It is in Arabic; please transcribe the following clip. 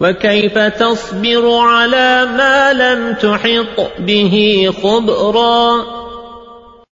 وكيف تصبر على ما لم تحط به خبرا